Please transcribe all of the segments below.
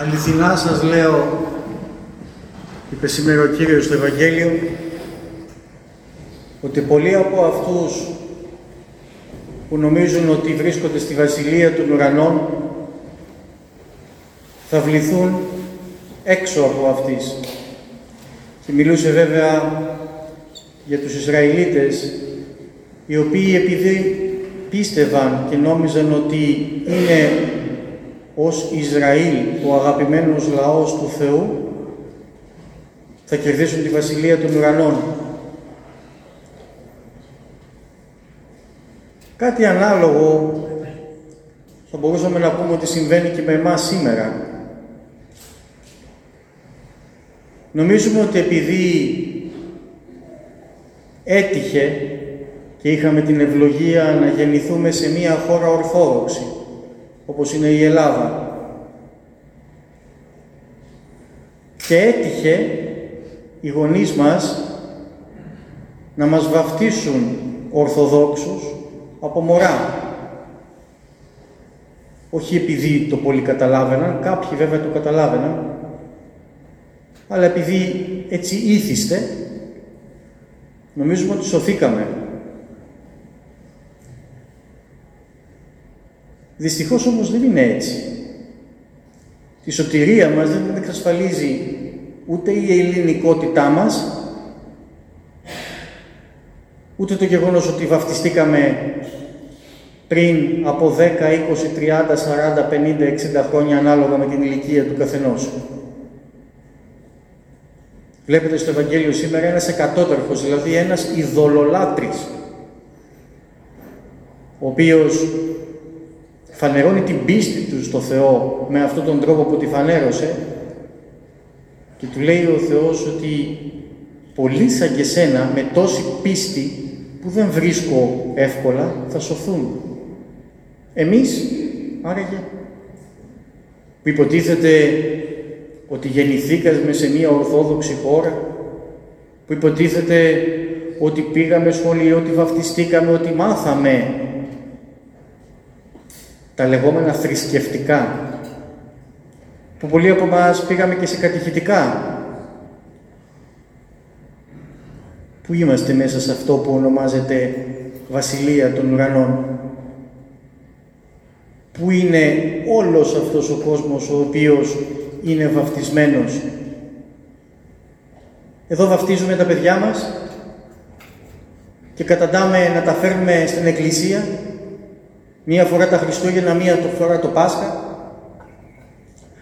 Αληθινά σας λέω, είπε σήμερα ο Κύριος στο Ευαγγέλιο, ότι πολλοί από αυτούς που νομίζουν ότι βρίσκονται στη Βασιλεία των Ουρανών θα βληθούν έξω από αυτής. Και μιλούσε βέβαια για τους Ισραηλίτες οι οποίοι επειδή πίστευαν και νόμιζαν ότι είναι ως Ισραήλ ο αγαπημένος λαός του Θεού θα κερδίσουν τη Βασιλεία των Ουρανών. Κάτι ανάλογο θα μπορούσαμε να πούμε ότι συμβαίνει και με εμάς σήμερα. Νομίζουμε ότι επειδή έτυχε και είχαμε την ευλογία να γεννηθούμε σε μία χώρα ορθόδοξη, όπως είναι η Ελλάδα. Και έτυχε οι γονείς μας να μας βαφτίσουν ορθοδόξους από μωρά. Όχι επειδή το πολύ καταλάβαιναν, κάποιοι βέβαια το καταλάβαιναν, αλλά επειδή έτσι ήθιστε, νομίζουμε ότι σωθήκαμε. Δυστυχώς όμως δεν είναι έτσι. Η σωτηρία μας δεν εξασφαλίζει ούτε η ελληνικότητά μας, ούτε το γεγονός ότι βαφτιστήκαμε πριν από 10, 20, 30, 40, 50, 60 χρόνια ανάλογα με την ηλικία του καθενός. Βλέπετε στο Ευαγγέλιο σήμερα ένας εκατόταρχος, δηλαδή ένας ειδωλολάτρης, ο οποίος φανερώνει την πίστη του στο Θεό με αυτόν τον τρόπο που τη φανέρωσε και του λέει ο Θεός ότι πολλοί σαν και σένα με τόση πίστη που δεν βρίσκω εύκολα θα σωθούν. Εμείς, άραγε, που υποτίθεται ότι γεννηθήκαμε σε μια ορθόδοξη χώρα, που υποτίθεται ότι πήγαμε σχολείο, ότι βαφτιστήκαμε, ότι μάθαμε τα λεγόμενα θρησκευτικά, που πολλοί από εμάς πήγαμε και σε κατηχητικά. Πού είμαστε μέσα σε αυτό που ονομάζεται Βασιλεία των Ουρανών; Πού είναι όλος αυτός ο κόσμος ο οποίος είναι βαφτισμένος; Εδώ βαφτίζουμε τα παιδιά μας και καταντάμε να τα φέρνουμε στην εκκλησία Μία φορά τα Χριστούγεννα, μία φορά το Πάσχα.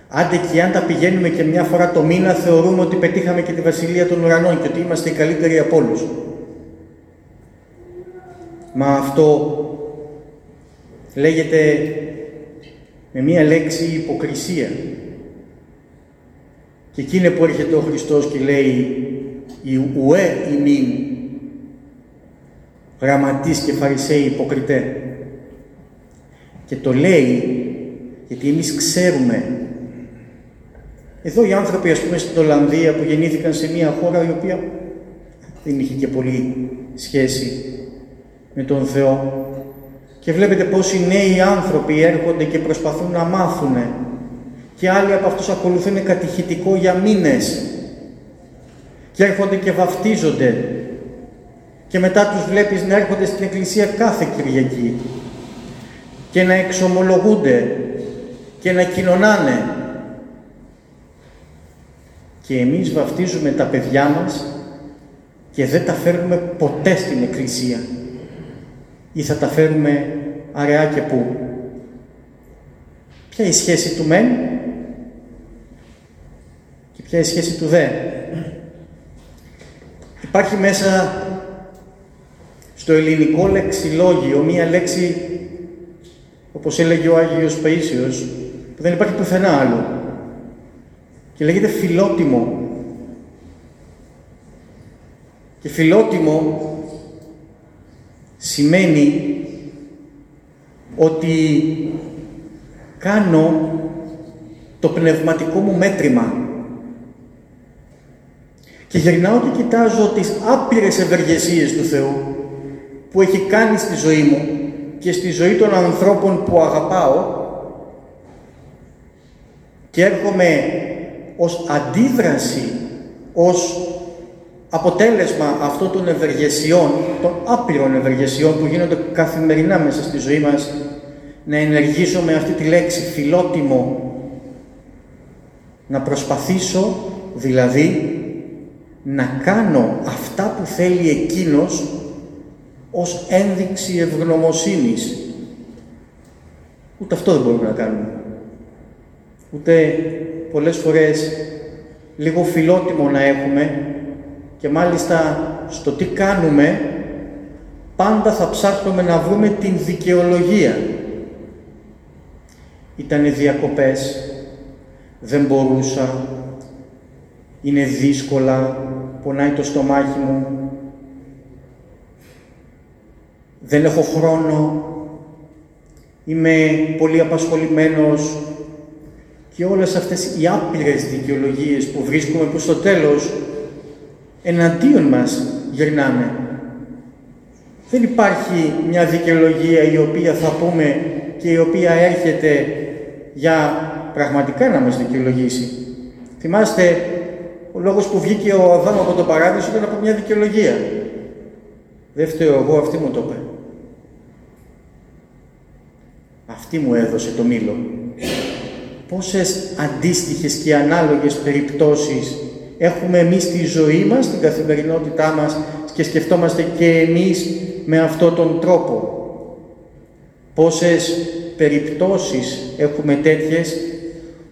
Άντε και αν τα πηγαίνουμε και μια φορά το μήνα, θεωρούμε ότι πετύχαμε και τη Βασιλεία των Ουρανών και ότι είμαστε οι καλύτεροι από όλους. Μα αυτό λέγεται με μία λέξη υποκρισία. Και εκείνη που έρχεται ο Χριστός και λέει «Η ουέ ημίν, γραμματείς και φαρισαίοι υποκριτέ». Και το λέει γιατί εμείς ξέρουμε. Εδώ οι άνθρωποι, ας πούμε, στην Ολλανδία που γεννήθηκαν σε μια χώρα η οποία δεν είχε και πολύ σχέση με τον Θεό. Και βλέπετε πώς οι νέοι άνθρωποι έρχονται και προσπαθούν να μάθουν και άλλοι από αυτούς ακολουθούν κατηχητικό για μήνες και έρχονται και βαφτίζονται και μετά τους βλέπεις να έρχονται στην εκκλησία κάθε Κυριακή και να εξομολογούνται και να κοινωνάνε. Και εμείς βαφτίζουμε τα παιδιά μας και δεν τα φέρνουμε ποτέ στην Εκκλησία. Ή θα τα φέρουμε αραιά και πού. Ποια είναι η σχέση του μεν και ποια είναι η σχέση του δε. Υπάρχει μέσα στο ελληνικό λεξιλόγιο μία λέξη όπως έλεγε ο Άγιος Παΐσιος, που δεν υπάρχει πουθενά άλλο. Και λέγεται φιλότιμο. Και φιλότιμο σημαίνει ότι κάνω το πνευματικό μου μέτρημα και γυρνάω και κοιτάζω τις άπειρες ευεργεσίες του Θεού που έχει κάνει στη ζωή μου και στη ζωή των ανθρώπων που αγαπάω και έρχομαι ως αντίδραση, ως αποτέλεσμα αυτών των ευεργεσιών, των άπειρων ευεργεσιών που γίνονται καθημερινά μέσα στη ζωή μας, να ενεργήσω με αυτή τη λέξη φιλότιμο, να προσπαθήσω δηλαδή να κάνω αυτά που θέλει εκείνος ως ένδειξη ευγνωμοσύνης. Ούτε αυτό δεν μπορούμε να κάνουμε. Ούτε πολλές φορές λίγο φιλότιμο να έχουμε και μάλιστα στο τι κάνουμε πάντα θα ψάχνουμε να βρούμε την δικαιολογία. Ήτανε διακοπές, δεν μπορούσα, είναι δύσκολα, πονάει το στομάχι μου, δεν έχω χρόνο, είμαι πολύ απασχολημένος και όλες αυτές οι άπειρες δικαιολογίες που βρίσκουμε που στο τέλος εναντίον μας γυρνάμε. Δεν υπάρχει μια δικαιολογία η οποία θα πούμε και η οποία έρχεται για πραγματικά να μας δικαιολογήσει. Θυμάστε, ο λόγος που βγήκε ο Αδάμ από το παράδεισο ήταν από μια δικαιολογία. Δεν φταίω εγώ, αυτή μου το είπε. Αυτή μου έδωσε το μήλο. Πόσες αντίστοιχες και ανάλογες περιπτώσεις έχουμε εμείς στη ζωή μας, στην καθημερινότητά μας και σκεφτόμαστε και εμείς με αυτόν τον τρόπο. Πόσες περιπτώσεις έχουμε τέτοιες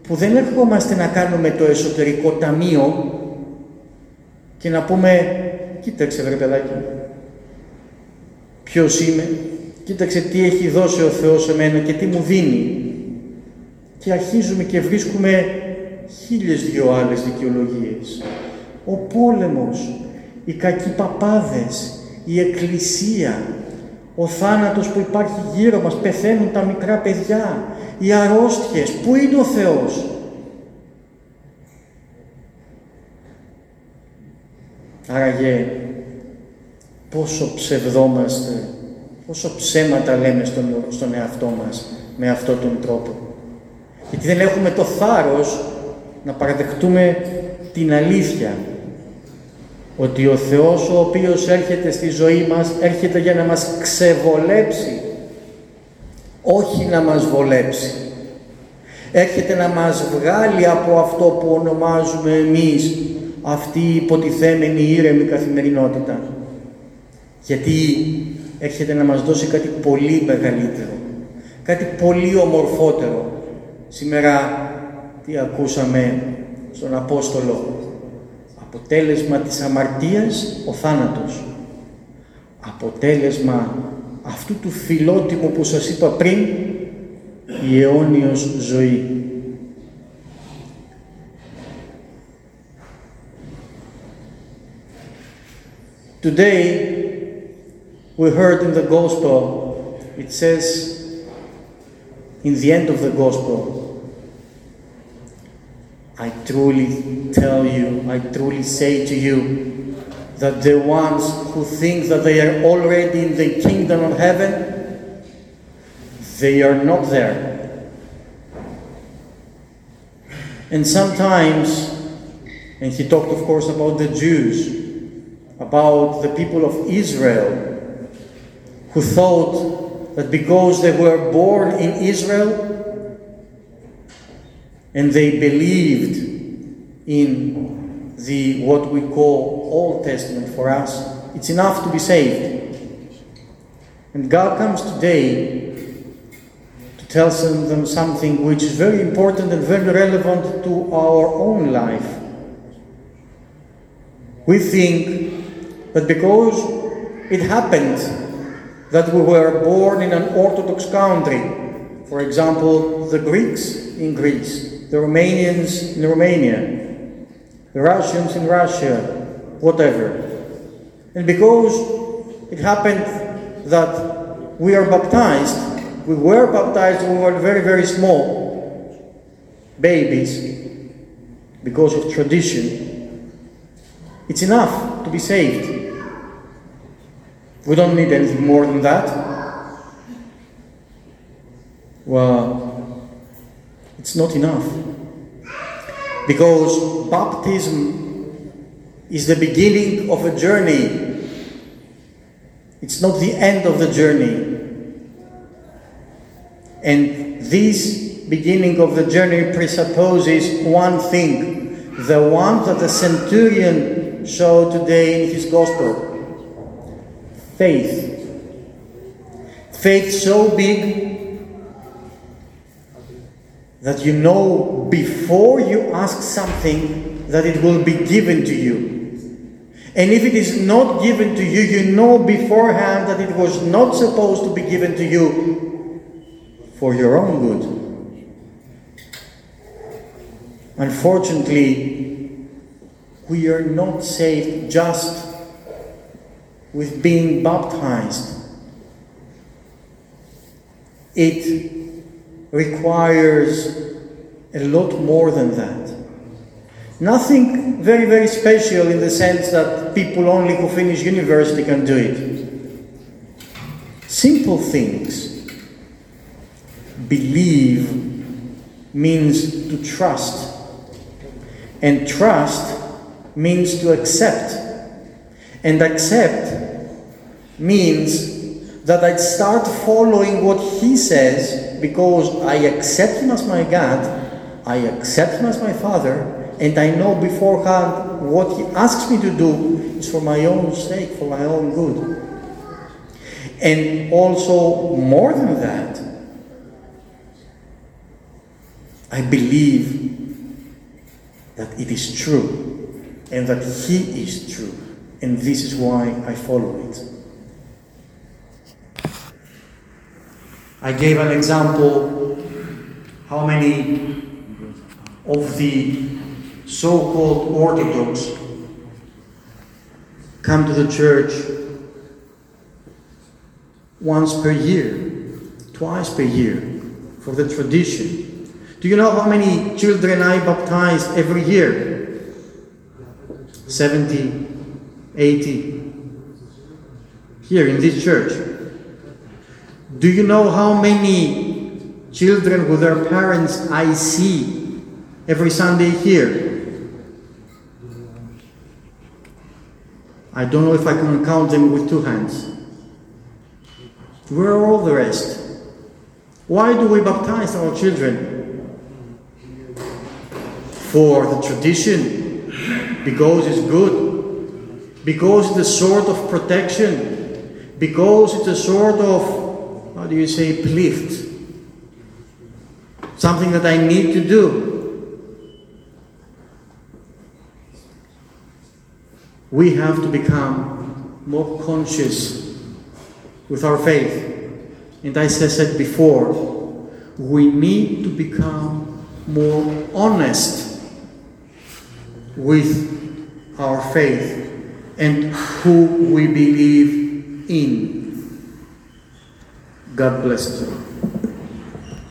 που δεν ερχόμαστε να κάνουμε το εσωτερικό ταμείο και να πούμε «Κοίταξε βρε παιδάκι, ποιος είμαι, κοίταξε τι έχει δώσει ο Θεός σε μένα και τι μου δίνει». Και αρχίζουμε και βρίσκουμε χίλιες δυο άλλες δικαιολογίες. Ο πόλεμος, οι κακοί παπάδες, η εκκλησία, ο θάνατος που υπάρχει γύρω μας, πεθαίνουν τα μικρά παιδιά, οι αρρώστιες, πού είναι ο Θεός; Άραγε πόσο ψευδόμαστε, πόσο ψέματα λέμε στον, στον εαυτό μας με αυτόν τον τρόπο. Γιατί δεν έχουμε το θάρρος να παραδεχτούμε την αλήθεια ότι ο Θεός ο οποίος έρχεται στη ζωή μας έρχεται για να μας ξεβολέψει όχι να μας βολέψει έρχεται να μας βγάλει από αυτό που ονομάζουμε εμείς αυτή η υποτιθέμενη ήρεμη καθημερινότητα γιατί έρχεται να μας δώσει κάτι πολύ μεγαλύτερο κάτι πολύ ομορφότερο σήμερα τι ακούσαμε στον Απόστολο; Αποτέλεσμα της αμαρτίας ο θάνατος. Αποτέλεσμα αυτού του φιλότιμου που σας είπα πριν, η αιώνιος ζωή. Today, we heard in the Gospel, it says, in the end of the Gospel, I truly tell you, I truly say to you, that the ones who think that they are already in the kingdom of heaven, they are not there. And sometimes, and he talked, of course, about the Jews, about the people of Israel, who thought that because they were born in Israel, and they believed in the what we call Old Testament for us, it's enough to be saved. And God comes today to tell them something which is very important and very relevant to our own life. We think that because it happened that we were born in an Orthodox country, for example, the Greeks in Greece, the Romanians in Romania, the Russians in Russia, whatever. And because it happened that we are baptized, we were baptized when we were very, very small babies because of tradition, it's enough to be saved. We don't need anything more than that. Well, it's not enough. Because baptism is the beginning of a journey, it's not the end of the journey. And this beginning of the journey presupposes one thing the one that the centurion showed today in his gospel faith. Faith so big that you know before you ask something that it will be given to you. And if it is not given to you, you know beforehand that it was not supposed to be given to you for your own good. Unfortunately, we are not saved just with being baptized. It requires a lot more than that. Nothing very, very special in the sense that people only who finish university can do it. Simple things. Believe means to trust, and trust means to accept. And accept means that I start following what He says because I accept Him as my God, I accept Him as my Father, and I know beforehand what He asks me to do is for my own sake, for my own good. And also, more than that, I believe that it is true and that He is true and this is why I follow it. I gave an example how many of the so called Orthodox come to the church once per year, twice per year for the tradition. Do you know how many children I baptize every year? 70, 80 here in this church. Do you know how many children with their parents I see every Sunday here? I don't know if I can count them with two hands. Where are all the rest? Why do we baptize our children? For the tradition, because it's good, because it's a sort of protection, because it's a sort of, do you say, plicht, something that I need to do. We have to become more conscious with our faith. And as I said before, we need to become more honest with our faith and who we believe in. God bless you.